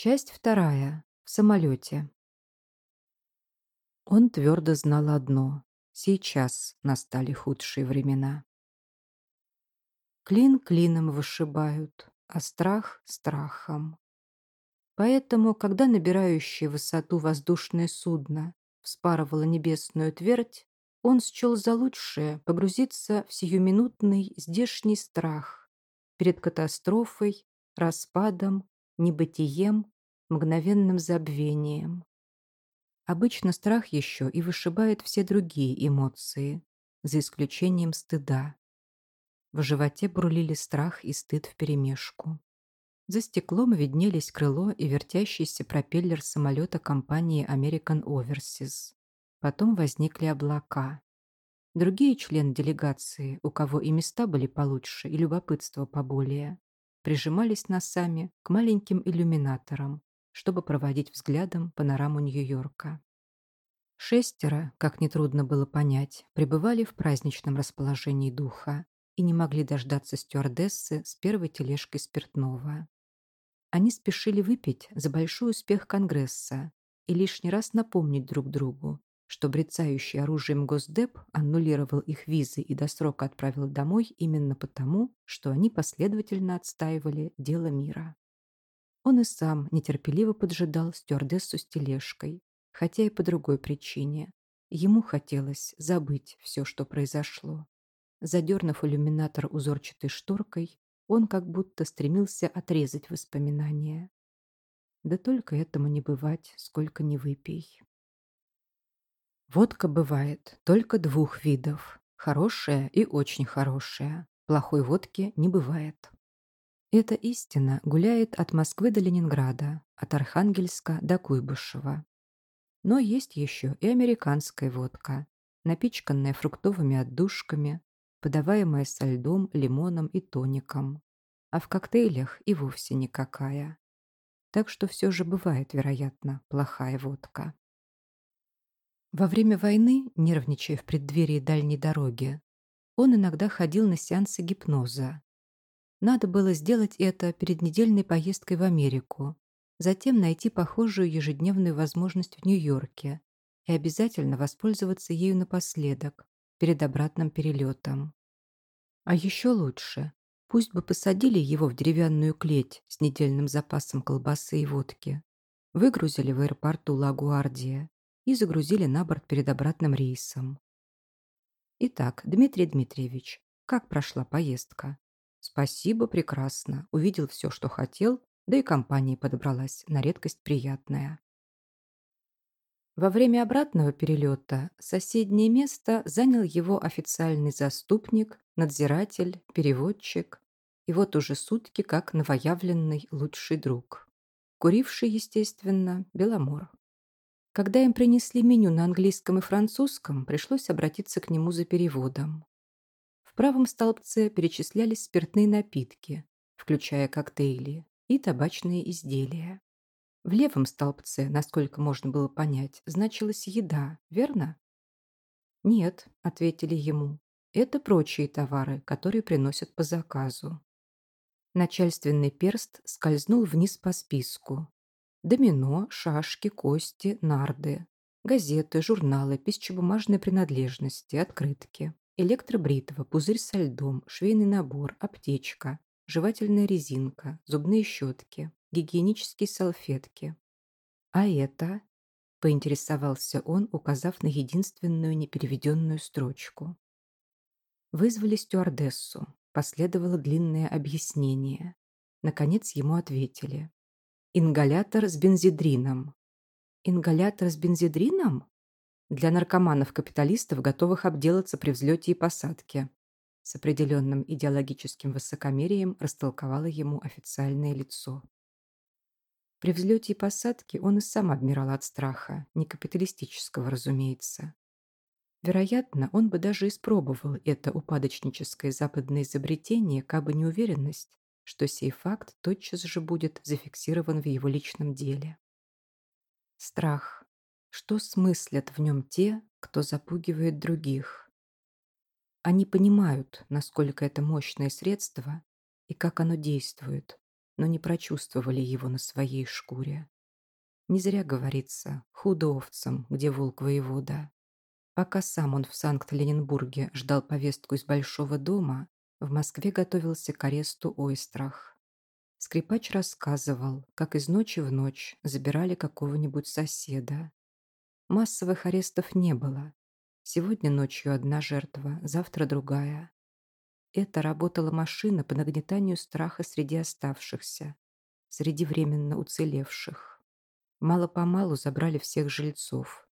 Часть вторая. В самолете. Он твердо знал одно. Сейчас настали худшие времена. Клин клином вышибают, а страх страхом. Поэтому, когда набирающее высоту воздушное судно вспарывало небесную твердь, он счел за лучшее погрузиться в сиюминутный здешний страх перед катастрофой, распадом небытием, мгновенным забвением. Обычно страх еще и вышибает все другие эмоции, за исключением стыда. В животе брулили страх и стыд вперемешку. За стеклом виднелись крыло и вертящийся пропеллер самолета компании American Overseas. Потом возникли облака. Другие члены делегации, у кого и места были получше, и любопытство поболее, прижимались носами к маленьким иллюминаторам, чтобы проводить взглядом панораму Нью-Йорка. Шестеро, как нетрудно было понять, пребывали в праздничном расположении духа и не могли дождаться стюардессы с первой тележкой спиртного. Они спешили выпить за большой успех Конгресса и лишний раз напомнить друг другу, что брецающий оружием Госдеп а аннулировал их визы и до срока отправил домой именно потому, что они последовательно отстаивали дело мира. Он и сам нетерпеливо поджидал стюардессу с тележкой, хотя и по другой причине. Ему хотелось забыть все, что произошло. Задернув иллюминатор узорчатой шторкой, он как будто стремился отрезать воспоминания. Да только этому не бывать, сколько не выпей. Водка бывает только двух видов. Хорошая и очень хорошая. Плохой водки не бывает. Эта истина гуляет от Москвы до Ленинграда, от Архангельска до Куйбышева. Но есть еще и американская водка, напичканная фруктовыми отдушками, подаваемая со льдом, лимоном и тоником. А в коктейлях и вовсе никакая. Так что все же бывает, вероятно, плохая водка. Во время войны, нервничая в преддверии дальней дороги, он иногда ходил на сеансы гипноза. Надо было сделать это перед недельной поездкой в Америку, затем найти похожую ежедневную возможность в Нью-Йорке и обязательно воспользоваться ею напоследок, перед обратным перелетом. А еще лучше, пусть бы посадили его в деревянную клеть с недельным запасом колбасы и водки, выгрузили в аэропорту Лагуардия и загрузили на борт перед обратным рейсом. Итак, Дмитрий Дмитриевич, как прошла поездка? Спасибо, прекрасно. Увидел все, что хотел, да и компания подобралась, на редкость приятная. Во время обратного перелета соседнее место занял его официальный заступник, надзиратель, переводчик и вот уже сутки как новоявленный лучший друг. Куривший, естественно, Беломор. Когда им принесли меню на английском и французском, пришлось обратиться к нему за переводом. В правом столбце перечислялись спиртные напитки, включая коктейли и табачные изделия. В левом столбце, насколько можно было понять, значилась еда, верно? «Нет», — ответили ему, — «это прочие товары, которые приносят по заказу». Начальственный перст скользнул вниз по списку, домино, шашки, кости, нарды, газеты, журналы, пищи принадлежности, открытки, электробритва, пузырь со льдом, швейный набор, аптечка, жевательная резинка, зубные щетки, гигиенические салфетки. «А это?» – поинтересовался он, указав на единственную непереведенную строчку. Вызвали стюардессу. Последовало длинное объяснение. Наконец ему ответили. Ингалятор с бензидрином. Ингалятор с бензидрином? Для наркоманов-капиталистов, готовых обделаться при взлете и посадке. С определенным идеологическим высокомерием растолковало ему официальное лицо. При взлете и посадке он и сам адмирал от страха, не капиталистического, разумеется. Вероятно, он бы даже испробовал это упадочническое западное изобретение, кабы не уверенность, что сей факт тотчас же будет зафиксирован в его личном деле. Страх. Что смыслят в нем те, кто запугивает других? Они понимают, насколько это мощное средство и как оно действует, но не прочувствовали его на своей шкуре. Не зря говорится «худо овцам, где волк воевода». Пока сам он в Санкт-Ленинбурге ждал повестку из Большого дома, в Москве готовился к аресту Ойстрах. Скрипач рассказывал, как из ночи в ночь забирали какого-нибудь соседа. Массовых арестов не было. Сегодня ночью одна жертва, завтра другая. Это работала машина по нагнетанию страха среди оставшихся, среди временно уцелевших. Мало-помалу забрали всех жильцов.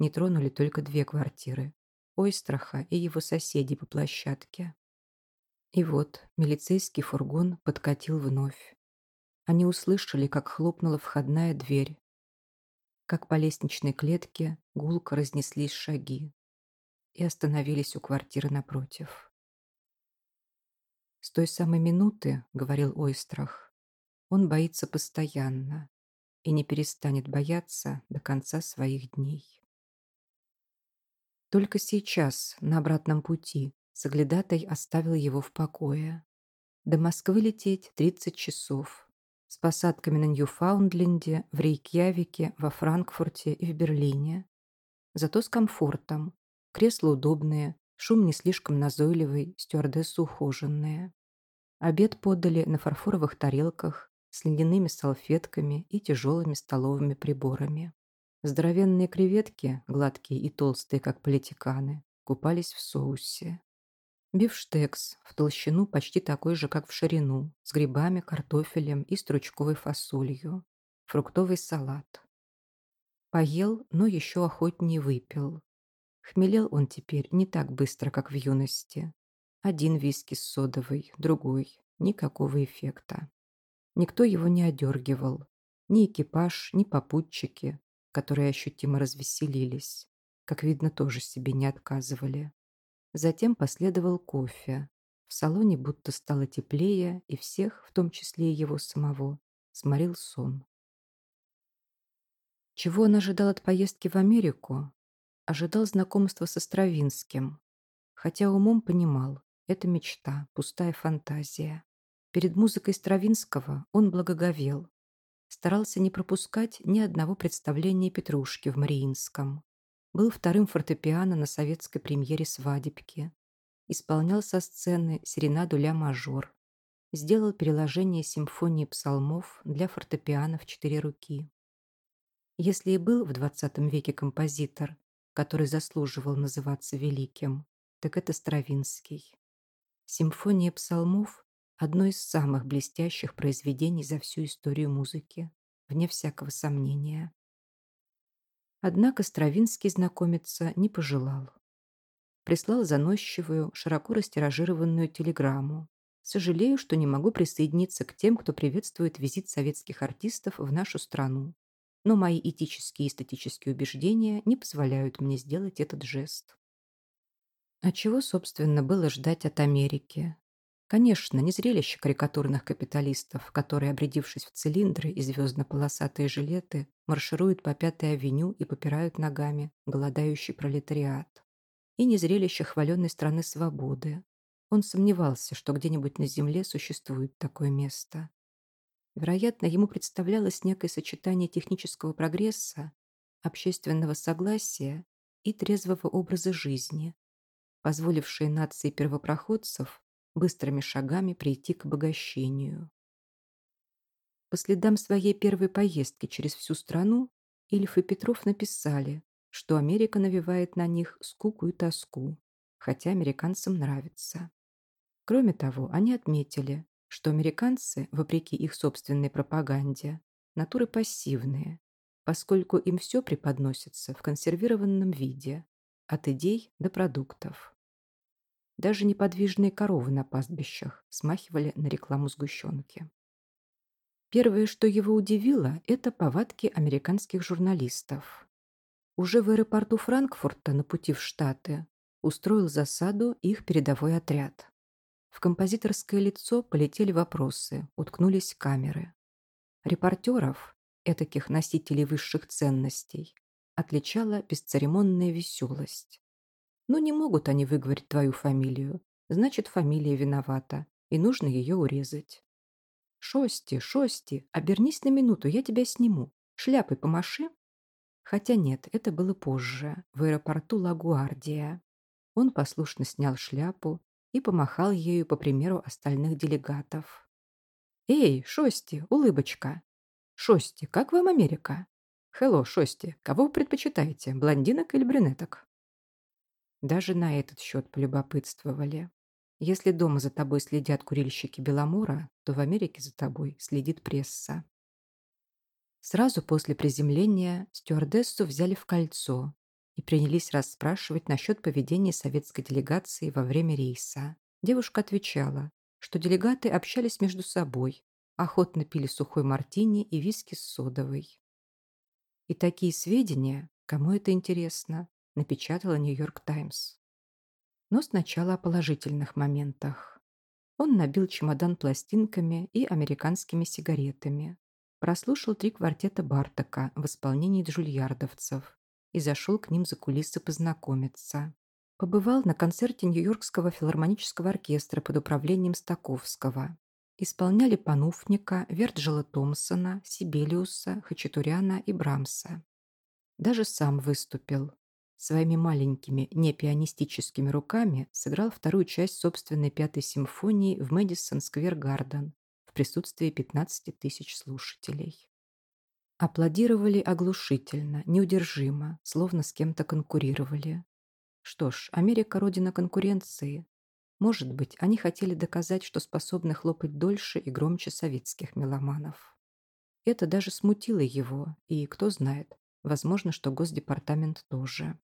Не тронули только две квартиры – Ойстраха и его соседи по площадке. И вот милицейский фургон подкатил вновь. Они услышали, как хлопнула входная дверь, как по лестничной клетке гулко разнеслись шаги и остановились у квартиры напротив. «С той самой минуты, — говорил Ойстрах, — он боится постоянно и не перестанет бояться до конца своих дней». Только сейчас, на обратном пути, Соглядатай оставил его в покое. До Москвы лететь 30 часов. С посадками на Ньюфаундленде, в Рейкьявике, во Франкфурте и в Берлине. Зато с комфортом. Кресла удобные, шум не слишком назойливый, стюардессы ухоженные. Обед подали на фарфоровых тарелках с ледяными салфетками и тяжелыми столовыми приборами. Здоровенные креветки, гладкие и толстые, как политиканы, купались в соусе. Бифштекс в толщину почти такой же, как в ширину, с грибами, картофелем и стручковой фасолью. Фруктовый салат. Поел, но еще охотнее выпил. Хмелел он теперь не так быстро, как в юности. Один виски с содовой, другой. Никакого эффекта. Никто его не одергивал. Ни экипаж, ни попутчики, которые ощутимо развеселились. Как видно, тоже себе не отказывали. Затем последовал кофе. В салоне будто стало теплее, и всех, в том числе и его самого, сморил сон. Чего он ожидал от поездки в Америку? Ожидал знакомства со Стравинским. Хотя умом понимал, это мечта, пустая фантазия. Перед музыкой Стравинского он благоговел. Старался не пропускать ни одного представления Петрушки в Мариинском был вторым фортепиано на советской премьере «Свадебки», исполнял со сцены серенаду ля мажор, сделал переложение симфонии псалмов для фортепиано в четыре руки. Если и был в двадцатом веке композитор, который заслуживал называться великим, так это Стравинский. Симфония псалмов – одно из самых блестящих произведений за всю историю музыки, вне всякого сомнения. Однако Стравинский знакомиться не пожелал. Прислал заносчивую, широко растиражированную телеграмму. «Сожалею, что не могу присоединиться к тем, кто приветствует визит советских артистов в нашу страну. Но мои этические и эстетические убеждения не позволяют мне сделать этот жест». А чего, собственно, было ждать от Америки? Конечно, не зрелище карикатурных капиталистов, которые, обрядившись в цилиндры и звездно-полосатые жилеты, маршируют по Пятой авеню и попирают ногами голодающий пролетариат. И не зрелище хваленной страны свободы. Он сомневался, что где-нибудь на Земле существует такое место. Вероятно, ему представлялось некое сочетание технического прогресса, общественного согласия и трезвого образа жизни, позволившие нации первопроходцев быстрыми шагами прийти к обогащению. По следам своей первой поездки через всю страну Ильф и Петров написали, что Америка навевает на них скуку и тоску, хотя американцам нравится. Кроме того, они отметили, что американцы, вопреки их собственной пропаганде, натуры пассивные, поскольку им все преподносится в консервированном виде, от идей до продуктов. Даже неподвижные коровы на пастбищах смахивали на рекламу сгущенки. Первое, что его удивило, это повадки американских журналистов. Уже в аэропорту Франкфурта на пути в Штаты устроил засаду их передовой отряд. В композиторское лицо полетели вопросы, уткнулись камеры. Репортеров, этаких носителей высших ценностей, отличала бесцеремонная веселость но не могут они выговорить твою фамилию. Значит, фамилия виновата, и нужно ее урезать. Шости, Шости, обернись на минуту, я тебя сниму. Шляпой помаши. Хотя нет, это было позже, в аэропорту Лагуардия. Он послушно снял шляпу и помахал ею по примеру остальных делегатов. «Эй, Шости, улыбочка!» «Шости, как вам Америка?» «Хелло, Шости, кого вы предпочитаете, блондинок или брюнеток?» Даже на этот счет полюбопытствовали. Если дома за тобой следят курильщики Беломора, то в Америке за тобой следит пресса. Сразу после приземления стюардессу взяли в кольцо и принялись расспрашивать насчет поведения советской делегации во время рейса. Девушка отвечала, что делегаты общались между собой, охотно пили сухой мартини и виски с содовой. И такие сведения, кому это интересно, напечатала «Нью-Йорк Таймс». Но сначала о положительных моментах. Он набил чемодан пластинками и американскими сигаретами, прослушал три квартета Бартака в исполнении джульярдовцев и зашел к ним за кулисы познакомиться. Побывал на концерте Нью-Йоркского филармонического оркестра под управлением Стаковского. Исполняли Пануфника, Верджила Томпсона, Сибелиуса, Хачатуряна и Брамса. Даже сам выступил, своими маленькими непианистическими руками сыграл вторую часть собственной пятой симфонии в Мэдисон Сквер Гарден в присутствии 15 тысяч слушателей. Аплодировали оглушительно, неудержимо, словно с кем-то конкурировали. Что ж, Америка – родина конкуренции. Может быть, они хотели доказать, что способны хлопать дольше и громче советских меломанов. Это даже смутило его, и, кто знает, возможно, что Госдепартамент тоже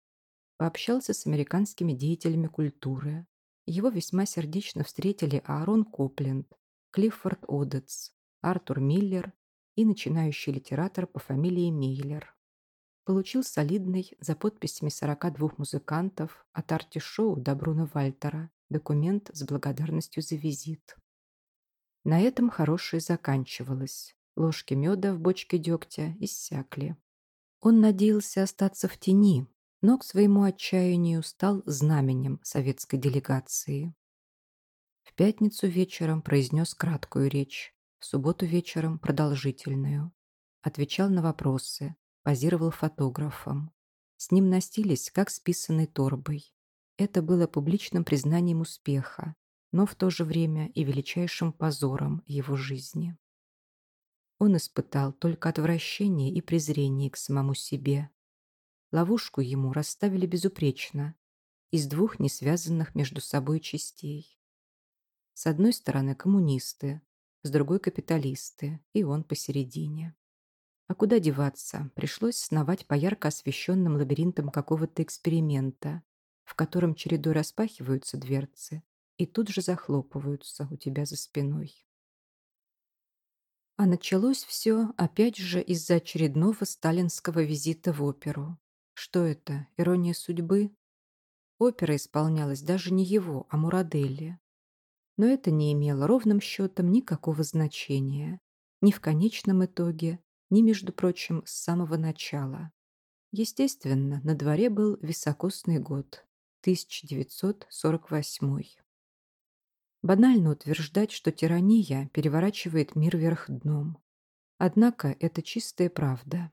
пообщался с американскими деятелями культуры. Его весьма сердечно встретили Аарон Копленд, Клиффорд Одетс, Артур Миллер и начинающий литератор по фамилии Мейлер. Получил солидный, за подписями 42 музыкантов, от арти-шоу до Бруно Вальтера, документ с благодарностью за визит. На этом хорошее заканчивалось. Ложки меда в бочке дегтя иссякли. Он надеялся остаться в тени, но к своему отчаянию стал знаменем советской делегации. В пятницу вечером произнес краткую речь, в субботу вечером продолжительную. Отвечал на вопросы, позировал фотографом. С ним носились, как с писаной торбой. Это было публичным признанием успеха, но в то же время и величайшим позором его жизни. Он испытал только отвращение и презрение к самому себе, ловушку ему расставили безупречно, из двух несвязанных между собой частей. С одной стороны коммунисты, с другой капиталисты, и он посередине. А куда деваться, пришлось сновать по ярко освещенным лабиринтам какого-то эксперимента, в котором чередой распахиваются дверцы и тут же захлопываются у тебя за спиной. А началось все опять же из-за очередного сталинского визита в оперу. Что это, ирония судьбы? Опера исполнялась даже не его, а Мурадели. Но это не имело ровным счетом никакого значения. Ни в конечном итоге, ни, между прочим, с самого начала. Естественно, на дворе был високосный год, 1948. Банально утверждать, что тирания переворачивает мир вверх дном. Однако это чистая правда.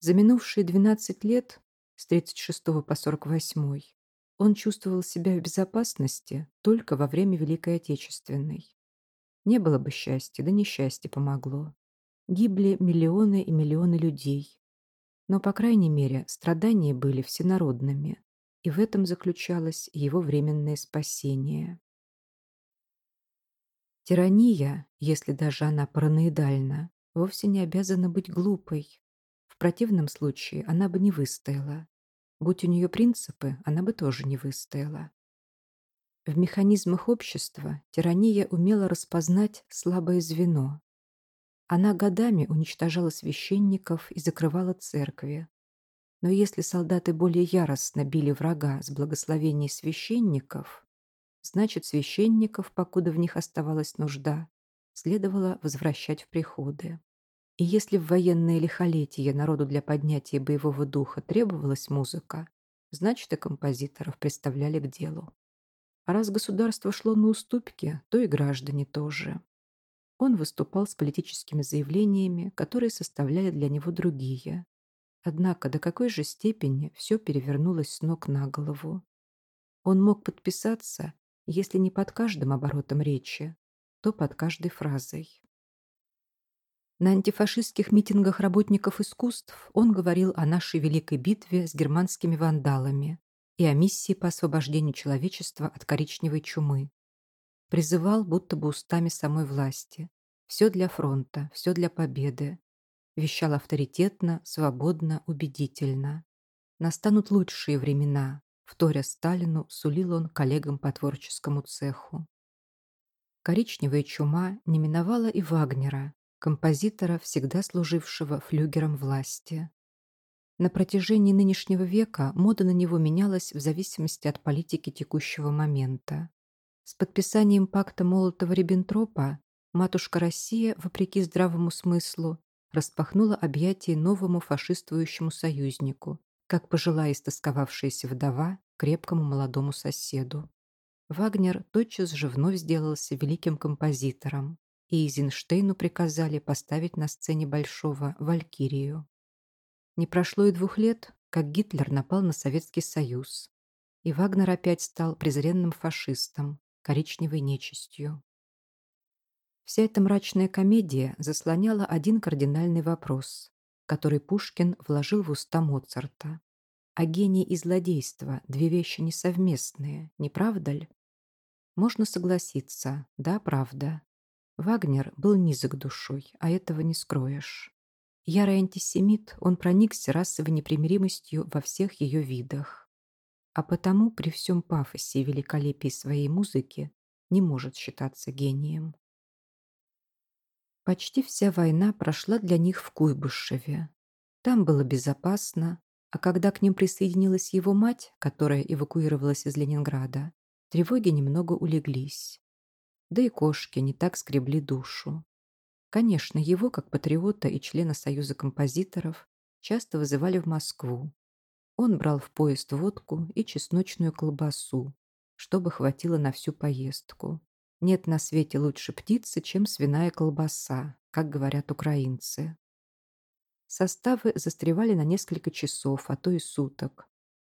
За минувшие 12 лет с 36 по 48. Он чувствовал себя в безопасности только во время Великой Отечественной. Не было бы счастья, да несчастье помогло. Гибли миллионы и миллионы людей. Но, по крайней мере, страдания были всенародными, и в этом заключалось его временное спасение. Тирания, если даже она параноидальна, вовсе не обязана быть глупой противном случае она бы не выстояла. Будь у нее принципы, она бы тоже не выстояла. В механизмах общества тирания умела распознать слабое звено. Она годами уничтожала священников и закрывала церкви. Но если солдаты более яростно били врага с благословений священников, значит, священников, покуда в них оставалась нужда, следовало возвращать в приходы. И если в военные лихолетия народу для поднятия боевого духа требовалась музыка, значит и композиторов представляли к делу. А раз государство шло на уступки, то и граждане тоже. Он выступал с политическими заявлениями, которые составляли для него другие. Однако до какой же степени все перевернулось с ног на голову. Он мог подписаться, если не под каждым оборотом речи, то под каждой фразой. На антифашистских митингах работников искусств он говорил о нашей великой битве с германскими вандалами и о миссии по освобождению человечества от коричневой чумы. Призывал будто бы устами самой власти. Все для фронта, все для победы. Вещал авторитетно, свободно, убедительно. Настанут лучшие времена, вторя Сталину, сулил он коллегам по творческому цеху. Коричневая чума не миновала и Вагнера, композитора, всегда служившего флюгером власти. На протяжении нынешнего века мода на него менялась в зависимости от политики текущего момента. С подписанием пакта Молотова-Риббентропа матушка Россия, вопреки здравому смыслу, распахнула объятие новому фашистующему союзнику, как пожила истосковавшаяся вдова крепкому молодому соседу. Вагнер тотчас же вновь сделался великим композитором, и Эйзенштейну приказали поставить на сцене Большого «Валькирию». Не прошло и двух лет, как Гитлер напал на Советский Союз, и Вагнер опять стал презренным фашистом, коричневой нечистью. Вся эта мрачная комедия заслоняла один кардинальный вопрос, который Пушкин вложил в уста Моцарта. А гений и злодейство – две вещи несовместные, не правда ли? Можно согласиться, да, правда. Вагнер был низок душой, а этого не скроешь. Ярый антисемит, он проникся расовой непримиримостью во всех ее видах. А потому при всем пафосе и великолепии своей музыки не может считаться гением. Почти вся война прошла для них в Куйбышеве. Там было безопасно, а когда к ним присоединилась его мать, которая эвакуировалась из Ленинграда, тревоги немного улеглись да и кошки не так скребли душу. Конечно, его, как патриота и члена Союза композиторов, часто вызывали в Москву. Он брал в поезд водку и чесночную колбасу, чтобы хватило на всю поездку. Нет на свете лучше птицы, чем свиная колбаса, как говорят украинцы. Составы застревали на несколько часов, а то и суток.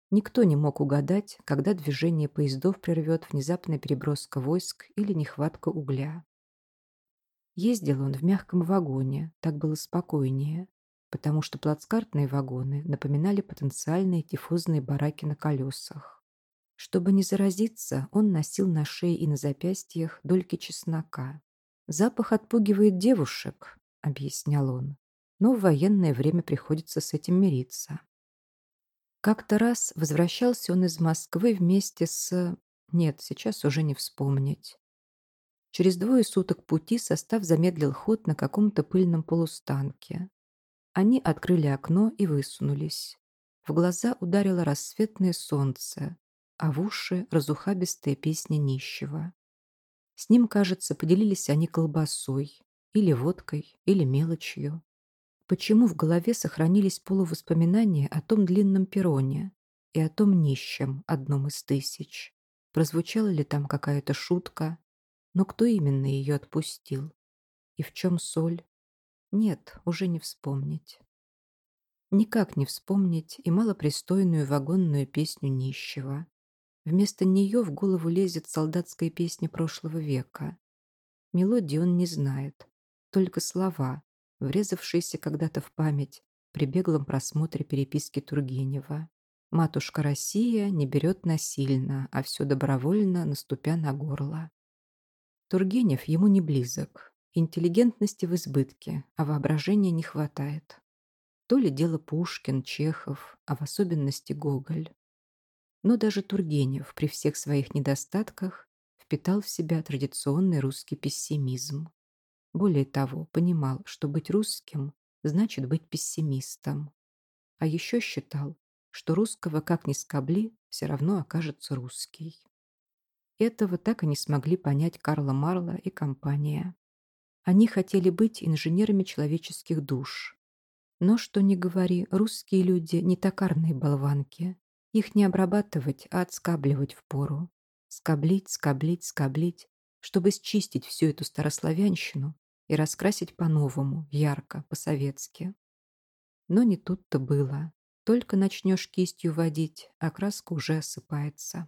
Никто не мог угадать, когда движение поездов прервет внезапная переброска войск или нехватка угля. Ездил он в мягком вагоне, так было спокойнее, потому что плацкартные вагоны напоминали потенциальные тифозные бараки на колесах. Чтобы не заразиться, он носил на шее и на запястьях дольки чеснока. «Запах отпугивает девушек», — объяснял он, «но в военное время приходится с этим мириться». Как-то раз возвращался он из Москвы вместе с... Нет, сейчас уже не вспомнить. Через двое суток пути состав замедлил ход на каком-то пыльном полустанке. Они открыли окно и высунулись. В глаза ударило рассветное солнце, а в уши разухабистая песня нищего. С ним, кажется, поделились они колбасой, или водкой, или мелочью. Почему в голове сохранились полувоспоминания о том длинном перроне и о том нищем, одном из тысяч? Прозвучала ли там какая-то шутка? Но кто именно ее отпустил? И в чем соль? Нет, уже не вспомнить. Никак не вспомнить и малопристойную вагонную песню нищего. Вместо нее в голову лезет солдатская песня прошлого века. Мелодии он не знает, только слова, врезавшийся когда-то в память при беглом просмотре переписки Тургенева. «Матушка Россия не берет насильно, а все добровольно, наступя на горло». Тургенев ему не близок. Интеллигентности в избытке, а воображения не хватает. То ли дело Пушкин, Чехов, а в особенности Гоголь. Но даже Тургенев при всех своих недостатках впитал в себя традиционный русский пессимизм. Более того, понимал, что быть русским значит быть пессимистом. А еще считал, что русского, как ни скобли, все равно окажется русский. Этого так и не смогли понять Карла Марла и компания. Они хотели быть инженерами человеческих душ. Но, что ни говори, русские люди не токарные болванки. Их не обрабатывать, а отскабливать впору. Скоблить, скоблить, скоблить, чтобы счистить всю эту старославянщину и раскрасить по-новому, ярко, по-советски. Но не тут-то было. Только начнешь кистью водить, а краска уже осыпается.